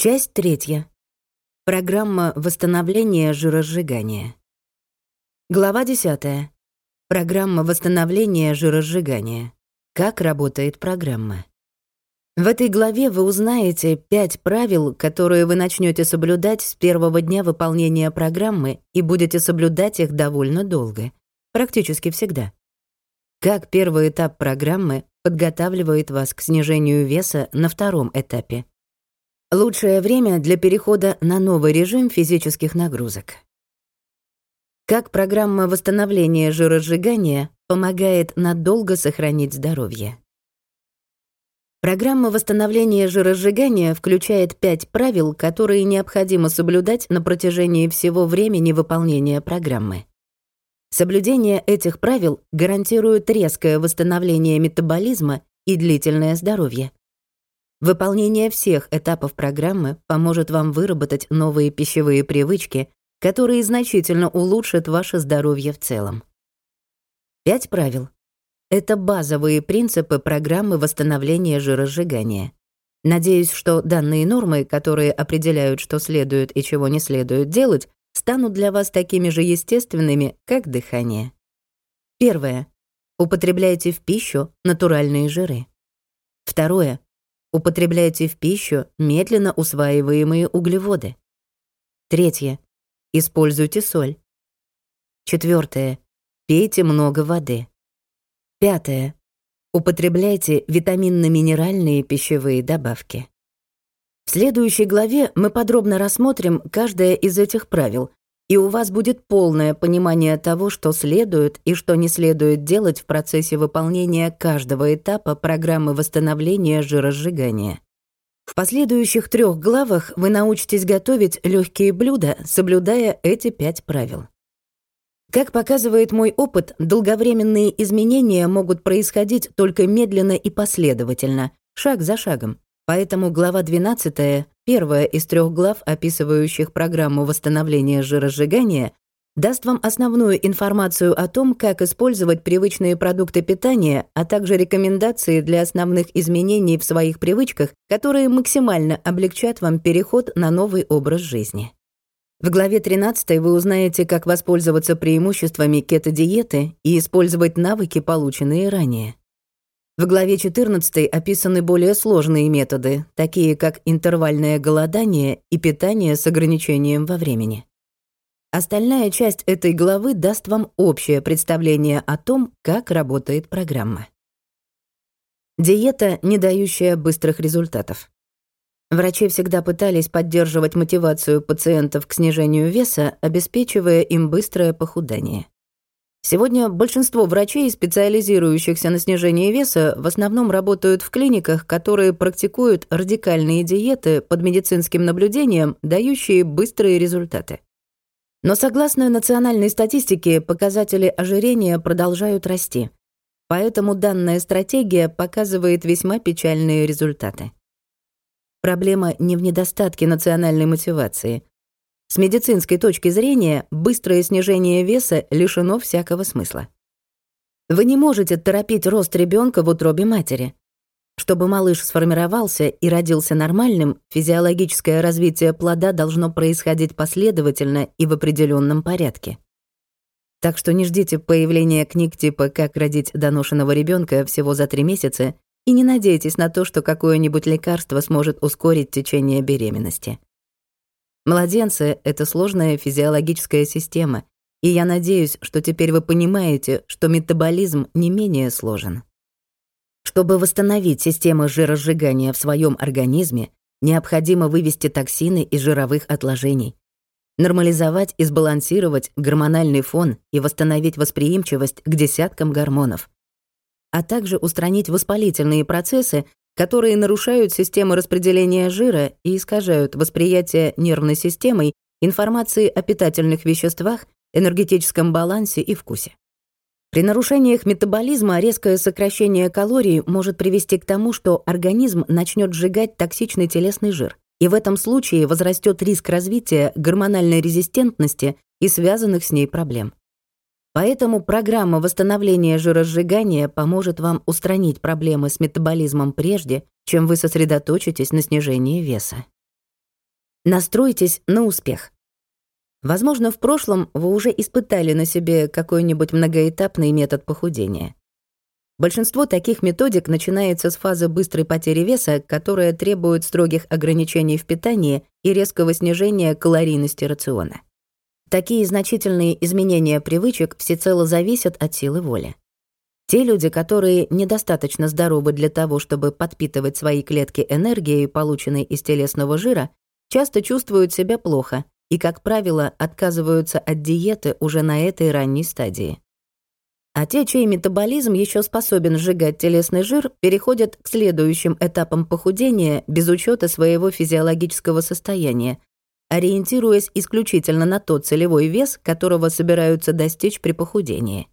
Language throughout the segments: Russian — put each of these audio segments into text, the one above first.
Часть третья. Программа восстановления жиросжигания. Глава 10. Программа восстановления жиросжигания. Как работает программа? В этой главе вы узнаете пять правил, которые вы начнете соблюдать с первого дня выполнения программы и будете соблюдать их довольно долго, практически всегда. Как первый этап программы подготавливает вас к снижению веса на втором этапе — Лучшее время для перехода на новый режим физических нагрузок. Как программа восстановления жиросжигания помогает надолго сохранить здоровье. Программа восстановления жиросжигания включает пять правил, которые необходимо соблюдать на протяжении всего времени выполнения программы. Соблюдение этих правил гарантирует резкое восстановление метаболизма и длительное здоровье. Выполнение всех этапов программы поможет вам выработать новые пищевые привычки, которые значительно улучшат ваше здоровье в целом. Пять правил. Это базовые принципы программы восстановления жиросжигания. Надеюсь, что данные нормы, которые определяют, что следует и чего не следует делать, станут для вас такими же естественными, как дыхание. Первое. Употребляйте в пищу натуральные жиры. Второе. Употребляйте в пищу медленно усваиваемые углеводы. Третье. Используйте соль. Четвертое. Пейте много воды. Пятое. Употребляйте витаминно-минеральные пищевые добавки. В следующей главе мы подробно рассмотрим каждое из этих правил и у вас будет полное понимание того, что следует и что не следует делать в процессе выполнения каждого этапа программы восстановления жиросжигания. В последующих трех главах вы научитесь готовить легкие блюда, соблюдая эти пять правил. Как показывает мой опыт, долговременные изменения могут происходить только медленно и последовательно, шаг за шагом. Поэтому глава 12, первая из трех глав, описывающих программу восстановления жиросжигания, даст вам основную информацию о том, как использовать привычные продукты питания, а также рекомендации для основных изменений в своих привычках, которые максимально облегчат вам переход на новый образ жизни. В главе 13 вы узнаете, как воспользоваться преимуществами кето-диеты и использовать навыки, полученные ранее. В главе 14 описаны более сложные методы, такие как интервальное голодание и питание с ограничением во времени. Остальная часть этой главы даст вам общее представление о том, как работает программа. Диета, не дающая быстрых результатов. Врачи всегда пытались поддерживать мотивацию пациентов к снижению веса, обеспечивая им быстрое похудание. Сегодня большинство врачей, специализирующихся на снижении веса, в основном работают в клиниках, которые практикуют радикальные диеты под медицинским наблюдением, дающие быстрые результаты. Но согласно национальной статистике, показатели ожирения продолжают расти. Поэтому данная стратегия показывает весьма печальные результаты. Проблема не в недостатке национальной мотивации. С медицинской точки зрения, быстрое снижение веса лишено всякого смысла. Вы не можете торопить рост ребенка в утробе матери. Чтобы малыш сформировался и родился нормальным, физиологическое развитие плода должно происходить последовательно и в определенном порядке. Так что не ждите появления книг типа «Как родить доношенного ребенка всего за три месяца» и не надейтесь на то, что какое-нибудь лекарство сможет ускорить течение беременности. Младенцы — это сложная физиологическая система, и я надеюсь, что теперь вы понимаете, что метаболизм не менее сложен. Чтобы восстановить систему жиросжигания в своем организме, необходимо вывести токсины из жировых отложений, нормализовать и сбалансировать гормональный фон и восстановить восприимчивость к десяткам гормонов, а также устранить воспалительные процессы, которые нарушают систему распределения жира и искажают восприятие нервной системой информации о питательных веществах, энергетическом балансе и вкусе. При нарушениях метаболизма резкое сокращение калорий может привести к тому, что организм начнет сжигать токсичный телесный жир, и в этом случае возрастет риск развития гормональной резистентности и связанных с ней проблем. Поэтому программа восстановления жиросжигания поможет вам устранить проблемы с метаболизмом прежде, чем вы сосредоточитесь на снижении веса. Настройтесь на успех. Возможно, в прошлом вы уже испытали на себе какой-нибудь многоэтапный метод похудения. Большинство таких методик начинается с фазы быстрой потери веса, которая требует строгих ограничений в питании и резкого снижения калорийности рациона. Такие значительные изменения привычек всецело зависят от силы воли. Те люди, которые недостаточно здоровы для того, чтобы подпитывать свои клетки энергией, полученной из телесного жира, часто чувствуют себя плохо и, как правило, отказываются от диеты уже на этой ранней стадии. А те, чей метаболизм еще способен сжигать телесный жир, переходят к следующим этапам похудения без учета своего физиологического состояния, ориентируясь исключительно на тот целевой вес, которого собираются достичь при похудении.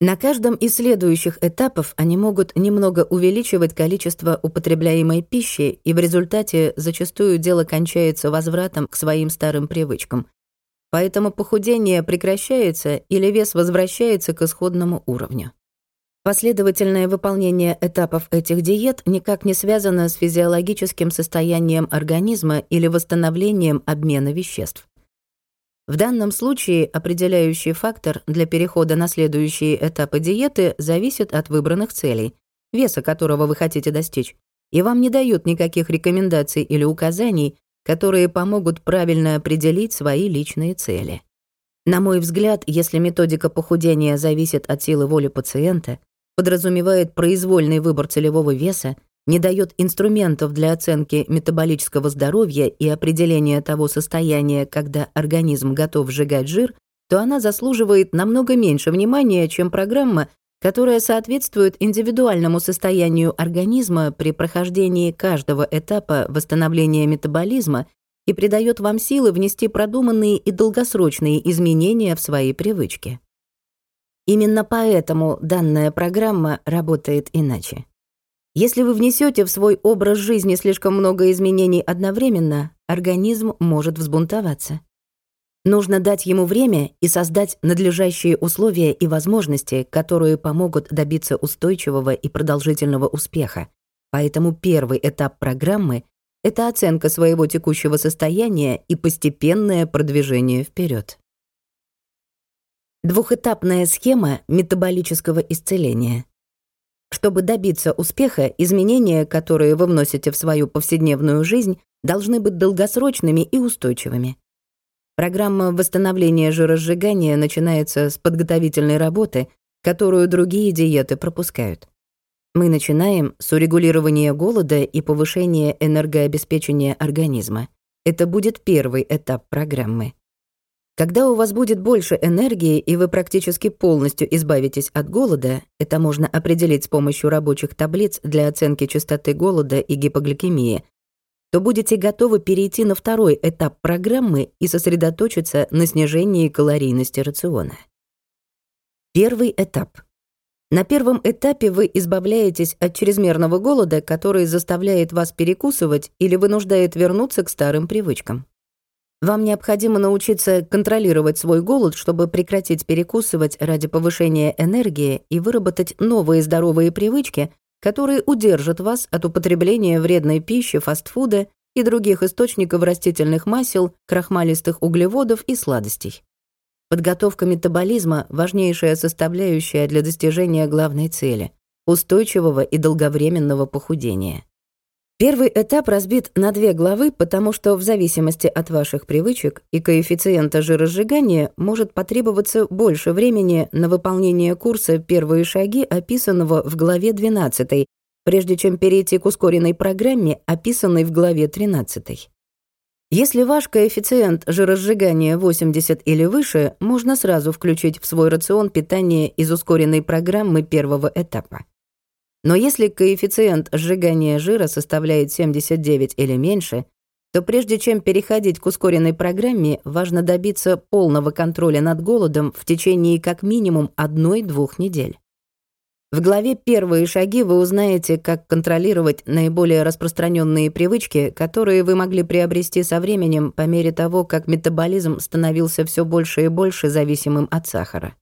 На каждом из следующих этапов они могут немного увеличивать количество употребляемой пищи, и в результате зачастую дело кончается возвратом к своим старым привычкам. Поэтому похудение прекращается или вес возвращается к исходному уровню. Последовательное выполнение этапов этих диет никак не связано с физиологическим состоянием организма или восстановлением обмена веществ. В данном случае определяющий фактор для перехода на следующие этапы диеты зависит от выбранных целей, веса которого вы хотите достичь, и вам не дают никаких рекомендаций или указаний, которые помогут правильно определить свои личные цели. На мой взгляд, если методика похудения зависит от силы воли пациента, подразумевает произвольный выбор целевого веса, не дает инструментов для оценки метаболического здоровья и определения того состояния, когда организм готов сжигать жир, то она заслуживает намного меньше внимания, чем программа, которая соответствует индивидуальному состоянию организма при прохождении каждого этапа восстановления метаболизма и придает вам силы внести продуманные и долгосрочные изменения в свои привычки. Именно поэтому данная программа работает иначе. Если вы внесете в свой образ жизни слишком много изменений одновременно, организм может взбунтоваться. Нужно дать ему время и создать надлежащие условия и возможности, которые помогут добиться устойчивого и продолжительного успеха. Поэтому первый этап программы — это оценка своего текущего состояния и постепенное продвижение вперед. Двухэтапная схема метаболического исцеления. Чтобы добиться успеха, изменения, которые вы вносите в свою повседневную жизнь, должны быть долгосрочными и устойчивыми. Программа восстановления жиросжигания начинается с подготовительной работы, которую другие диеты пропускают. Мы начинаем с урегулирования голода и повышения энергообеспечения организма. Это будет первый этап программы. Когда у вас будет больше энергии и вы практически полностью избавитесь от голода, это можно определить с помощью рабочих таблиц для оценки частоты голода и гипогликемии, то будете готовы перейти на второй этап программы и сосредоточиться на снижении калорийности рациона. Первый этап. На первом этапе вы избавляетесь от чрезмерного голода, который заставляет вас перекусывать или вынуждает вернуться к старым привычкам. Вам необходимо научиться контролировать свой голод, чтобы прекратить перекусывать ради повышения энергии и выработать новые здоровые привычки, которые удержат вас от употребления вредной пищи, фастфуда и других источников растительных масел, крахмалистых углеводов и сладостей. Подготовка метаболизма — важнейшая составляющая для достижения главной цели — устойчивого и долговременного похудения. Первый этап разбит на две главы, потому что в зависимости от ваших привычек и коэффициента жиросжигания может потребоваться больше времени на выполнение курса «Первые шаги», описанного в главе 12, прежде чем перейти к ускоренной программе, описанной в главе 13. Если ваш коэффициент жиросжигания 80 или выше, можно сразу включить в свой рацион питание из ускоренной программы первого этапа. Но если коэффициент сжигания жира составляет 79 или меньше, то прежде чем переходить к ускоренной программе, важно добиться полного контроля над голодом в течение как минимум одной-двух недель. В главе «Первые шаги» вы узнаете, как контролировать наиболее распространенные привычки, которые вы могли приобрести со временем по мере того, как метаболизм становился все больше и больше зависимым от сахара.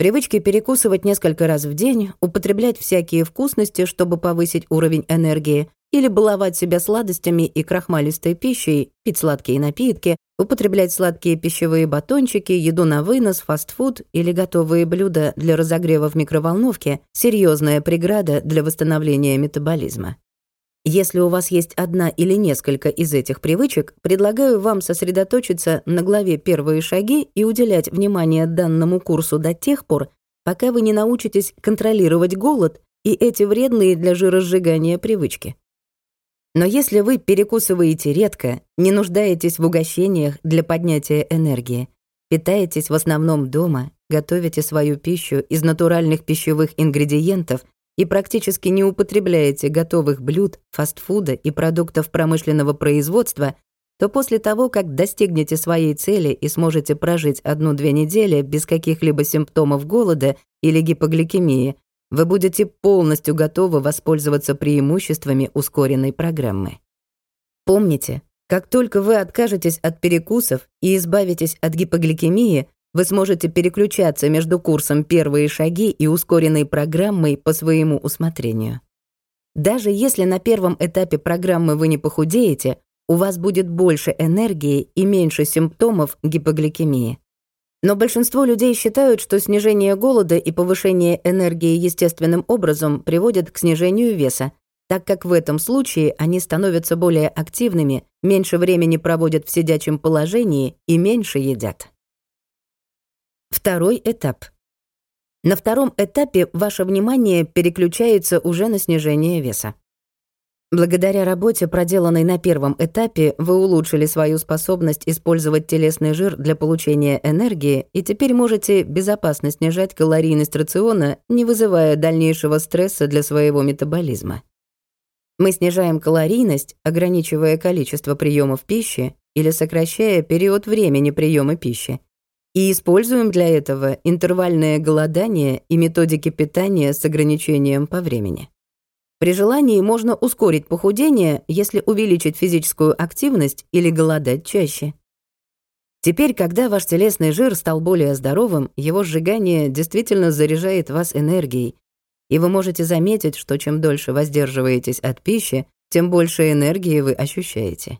Привычки перекусывать несколько раз в день, употреблять всякие вкусности, чтобы повысить уровень энергии, или баловать себя сладостями и крахмалистой пищей, пить сладкие напитки, употреблять сладкие пищевые батончики, еду на вынос, фастфуд или готовые блюда для разогрева в микроволновке – серьезная преграда для восстановления метаболизма. Если у вас есть одна или несколько из этих привычек, предлагаю вам сосредоточиться на главе «Первые шаги» и уделять внимание данному курсу до тех пор, пока вы не научитесь контролировать голод и эти вредные для жиросжигания привычки. Но если вы перекусываете редко, не нуждаетесь в угощениях для поднятия энергии, питаетесь в основном дома, готовите свою пищу из натуральных пищевых ингредиентов и практически не употребляете готовых блюд, фастфуда и продуктов промышленного производства, то после того, как достигнете своей цели и сможете прожить одну-две недели без каких-либо симптомов голода или гипогликемии, вы будете полностью готовы воспользоваться преимуществами ускоренной программы. Помните, как только вы откажетесь от перекусов и избавитесь от гипогликемии, вы сможете переключаться между курсом «Первые шаги» и ускоренной программой по своему усмотрению. Даже если на первом этапе программы вы не похудеете, у вас будет больше энергии и меньше симптомов гипогликемии. Но большинство людей считают, что снижение голода и повышение энергии естественным образом приводят к снижению веса, так как в этом случае они становятся более активными, меньше времени проводят в сидячем положении и меньше едят. Второй этап. На втором этапе ваше внимание переключается уже на снижение веса. Благодаря работе, проделанной на первом этапе, вы улучшили свою способность использовать телесный жир для получения энергии и теперь можете безопасно снижать калорийность рациона, не вызывая дальнейшего стресса для своего метаболизма. Мы снижаем калорийность, ограничивая количество приемов пищи или сокращая период времени приема пищи, и используем для этого интервальное голодание и методики питания с ограничением по времени. При желании можно ускорить похудение, если увеличить физическую активность или голодать чаще. Теперь, когда ваш телесный жир стал более здоровым, его сжигание действительно заряжает вас энергией, и вы можете заметить, что чем дольше воздерживаетесь от пищи, тем больше энергии вы ощущаете.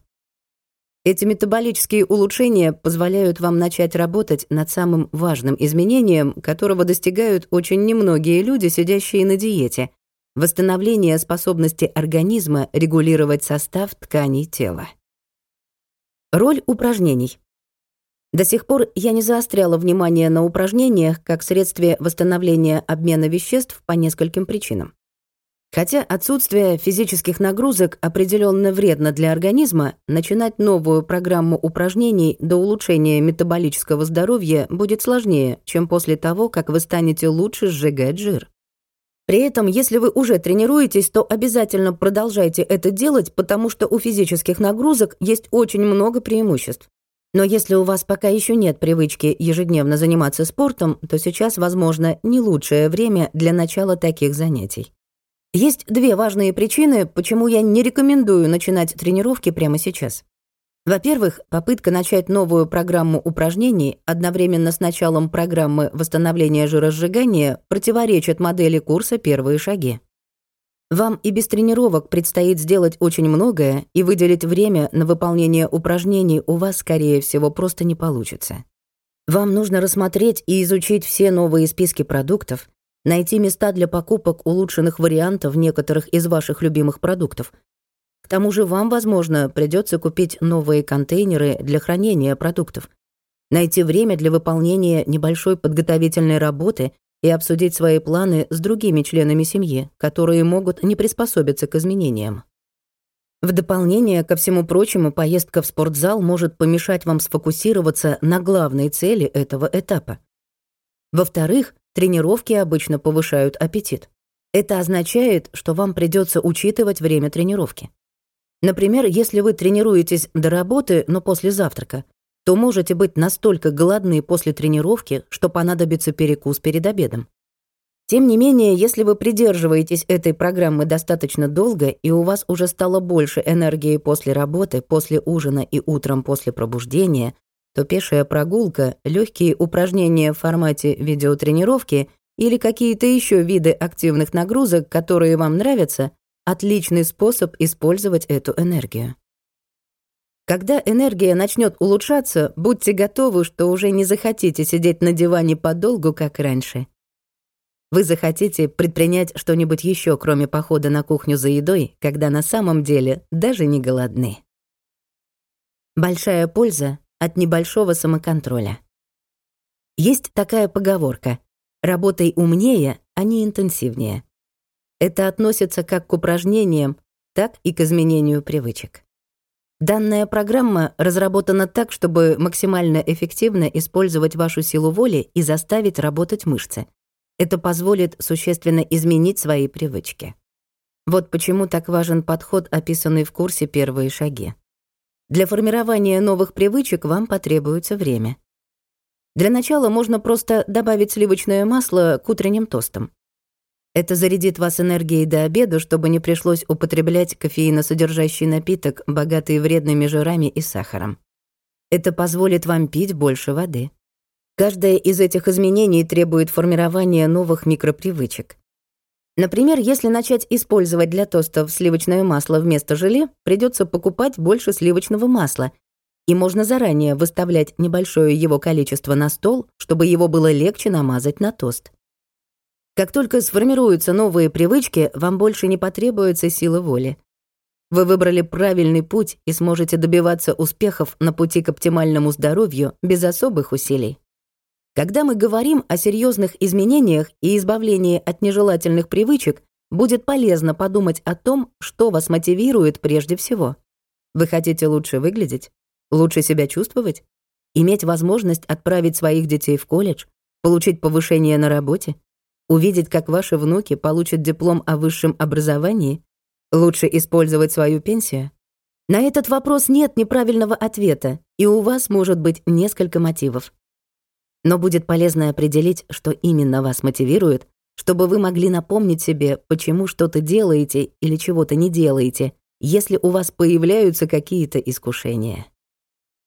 Эти метаболические улучшения позволяют вам начать работать над самым важным изменением, которого достигают очень немногие люди, сидящие на диете, восстановление способности организма регулировать состав тканей тела. Роль упражнений. До сих пор я не заостряла внимание на упражнениях как средстве восстановления обмена веществ по нескольким причинам. Хотя отсутствие физических нагрузок определенно вредно для организма, начинать новую программу упражнений до улучшения метаболического здоровья будет сложнее, чем после того, как вы станете лучше сжигать жир. При этом, если вы уже тренируетесь, то обязательно продолжайте это делать, потому что у физических нагрузок есть очень много преимуществ. Но если у вас пока еще нет привычки ежедневно заниматься спортом, то сейчас, возможно, не лучшее время для начала таких занятий. Есть две важные причины, почему я не рекомендую начинать тренировки прямо сейчас. Во-первых, попытка начать новую программу упражнений одновременно с началом программы восстановления жиросжигания противоречит модели курса «Первые шаги». Вам и без тренировок предстоит сделать очень многое, и выделить время на выполнение упражнений у вас, скорее всего, просто не получится. Вам нужно рассмотреть и изучить все новые списки продуктов, найти места для покупок улучшенных вариантов некоторых из ваших любимых продуктов, к тому же вам, возможно, придется купить новые контейнеры для хранения продуктов, найти время для выполнения небольшой подготовительной работы и обсудить свои планы с другими членами семьи, которые могут не приспособиться к изменениям. В дополнение ко всему прочему, поездка в спортзал может помешать вам сфокусироваться на главной цели этого этапа. Во-вторых, тренировки обычно повышают аппетит. Это означает, что вам придется учитывать время тренировки. Например, если вы тренируетесь до работы, но после завтрака, то можете быть настолько голодны после тренировки, что понадобится перекус перед обедом. Тем не менее, если вы придерживаетесь этой программы достаточно долго, и у вас уже стало больше энергии после работы, после ужина и утром после пробуждения, то пешая прогулка, легкие упражнения в формате видеотренировки или какие-то еще виды активных нагрузок, которые вам нравятся, — отличный способ использовать эту энергию. Когда энергия начнет улучшаться, будьте готовы, что уже не захотите сидеть на диване подолгу, как раньше. Вы захотите предпринять что-нибудь еще, кроме похода на кухню за едой, когда на самом деле даже не голодны. Большая польза от небольшого самоконтроля. Есть такая поговорка «работай умнее, а не интенсивнее». Это относится как к упражнениям, так и к изменению привычек. Данная программа разработана так, чтобы максимально эффективно использовать вашу силу воли и заставить работать мышцы — это позволит существенно изменить свои привычки. Вот почему так важен подход, описанный в курсе «Первые шаги». Для формирования новых привычек вам потребуется время. Для начала можно просто добавить сливочное масло к утренним тостам. Это зарядит вас энергией до обеда, чтобы не пришлось употреблять кофеиносодержащий напиток, богатый вредными жирами и сахаром. Это позволит вам пить больше воды. Каждое из этих изменений требует формирования новых микропривычек. Например, если начать использовать для тостов сливочное масло вместо желе, придется покупать больше сливочного масла, и можно заранее выставлять небольшое его количество на стол, чтобы его было легче намазать на тост. Как только сформируются новые привычки, вам больше не потребуется сила воли. Вы выбрали правильный путь и сможете добиваться успехов на пути к оптимальному здоровью без особых усилий. Когда мы говорим о серьезных изменениях и избавлении от нежелательных привычек, будет полезно подумать о том, что вас мотивирует прежде всего. Вы хотите лучше выглядеть? Лучше себя чувствовать? Иметь возможность отправить своих детей в колледж? Получить повышение на работе? Увидеть, как ваши внуки получат диплом о высшем образовании? Лучше использовать свою пенсию? На этот вопрос нет неправильного ответа, и у вас может быть несколько мотивов. Но будет полезно определить, что именно вас мотивирует, чтобы вы могли напомнить себе, почему что-то делаете или чего-то не делаете, если у вас появляются какие-то искушения.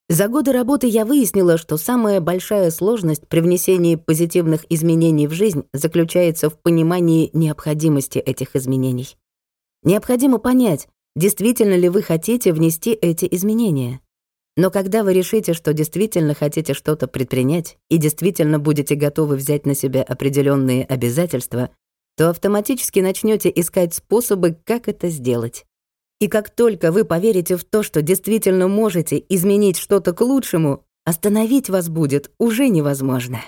За годы работы я выяснила, что самая большая сложность при внесении позитивных изменений в жизнь заключается в понимании необходимости этих изменений. Необходимо понять, действительно ли вы хотите внести эти изменения. Но когда вы решите, что действительно хотите что-то предпринять и действительно будете готовы взять на себя определенные обязательства, то автоматически начнете искать способы, как это сделать. И как только вы поверите в то, что действительно можете изменить что-то к лучшему, остановить вас будет уже невозможно.